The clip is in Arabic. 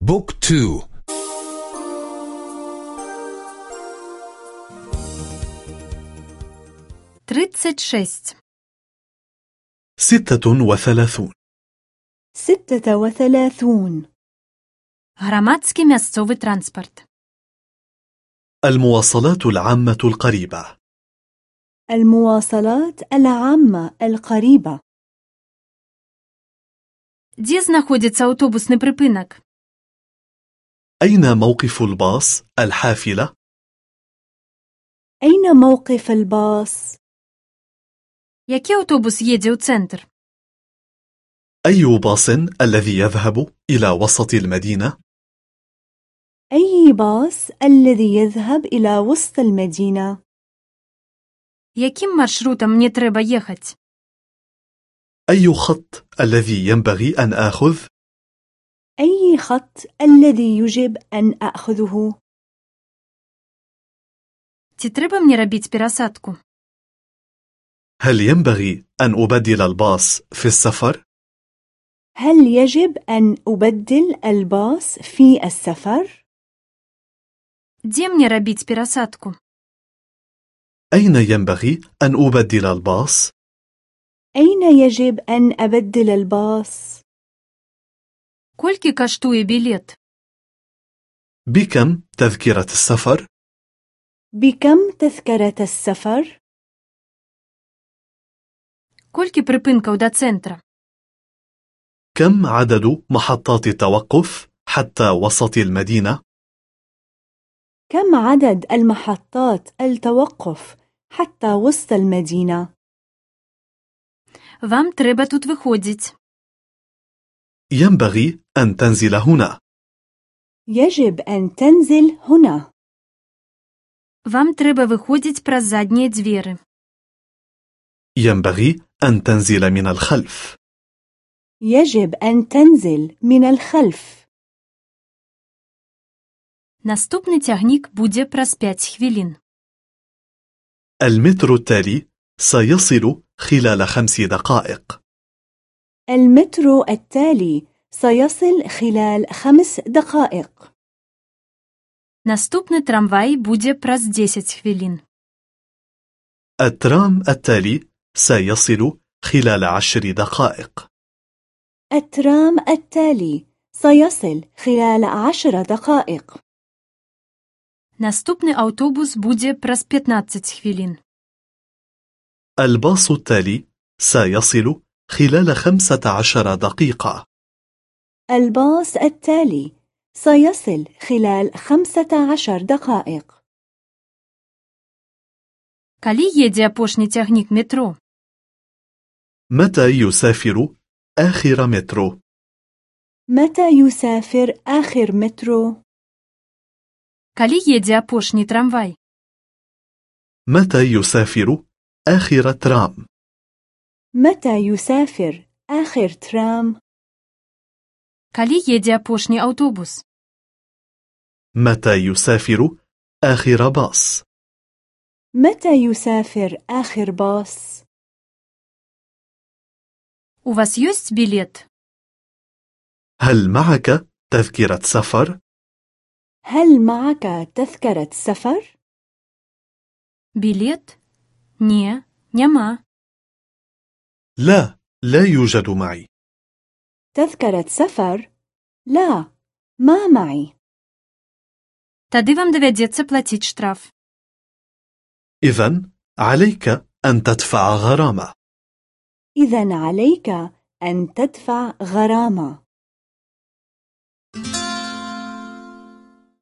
بوك تو тридцать шесть ستة وثلاثون ستة وثلاثون грамадскі мясцовы транспарт المواصلات العامة القريبة المواصلات العامة القريبة дзе знаходзіцца аўтобусны прыпынак أين موقف الباص الحافلة؟ أين موقف الباص؟ які аўтобус едзе ў цэнтр أي باص الذي يذهب إلى وسط المدينة؟ أي باص الذي يذهب إلى وسط المدينة؟ якім маршрутам мне трэба ехаць أي خط الذي ينبغي أن آخذ؟ أي خط الذي يجب أن أخذه؟ ці трэба мне рабіць перасадку هل ينبغي أن أبدل الباص في السفر؟ هل يجب أن أبدل الباص في السفر؟ дзе мне рабіць перасадку أين ينبغي أن أبدل الباص؟ أين يجب أن أبدل الباص؟ колькі каштуе білет بكم تذكرة السفر؟ بكم تذكرة السفر؟ колькі прыпынкаў да цэнтра كم عدد محطات التوقف حتى وسط المدينة؟ كم عدد المحطات التوقف حتى وسط المدينة؟ вам трэба тут выходзіць ينبغي أن تنزل هنا يجب أن تنزل هنا вам трэба выходзіць праз заднія дзверы ينبغي أن تنزل من الخلف يجب أن تنزل من الخلف наступны цягнік будзе праз 5 хвілін المترو التالي سيصل خلال خمس دقائق المترو التالي سيصل خلال خمس دقائق наступны трамвай будзе праз 10 хвілін الترام التالي سيصل خلال عشر دقائق الترام التالي سيصل خلال عشر دقائق наступны аўтобус будзе праз 15 хвілін الباص التالي سيصل خلال خمسة عشر دقيقة الباص التالي سيصل خلال خمسة عشر دقائق калі едзе апошні цягнік метро متى يسافر آخر مترو؟ متى يسافر آخر مترو؟ калі едзе апошні трамвай متى يسافر آخر ترام؟ متى يسافر آخر ترام؟ калі едзе апошні аўтобус متى يسافر آخر باص؟ متى يسافر آخر باص؟ у вас ёсць білет هل معك تذكرة سفر؟ هل معك تذكرة سفر؟ білет не няма لا، لا يوجد معي تذكرة سفر؟ لا، ما معي тады вам давядзецца плаціць штраф إذا عليك أن تدفع غرامة إذا عليك أن تدفع غرامة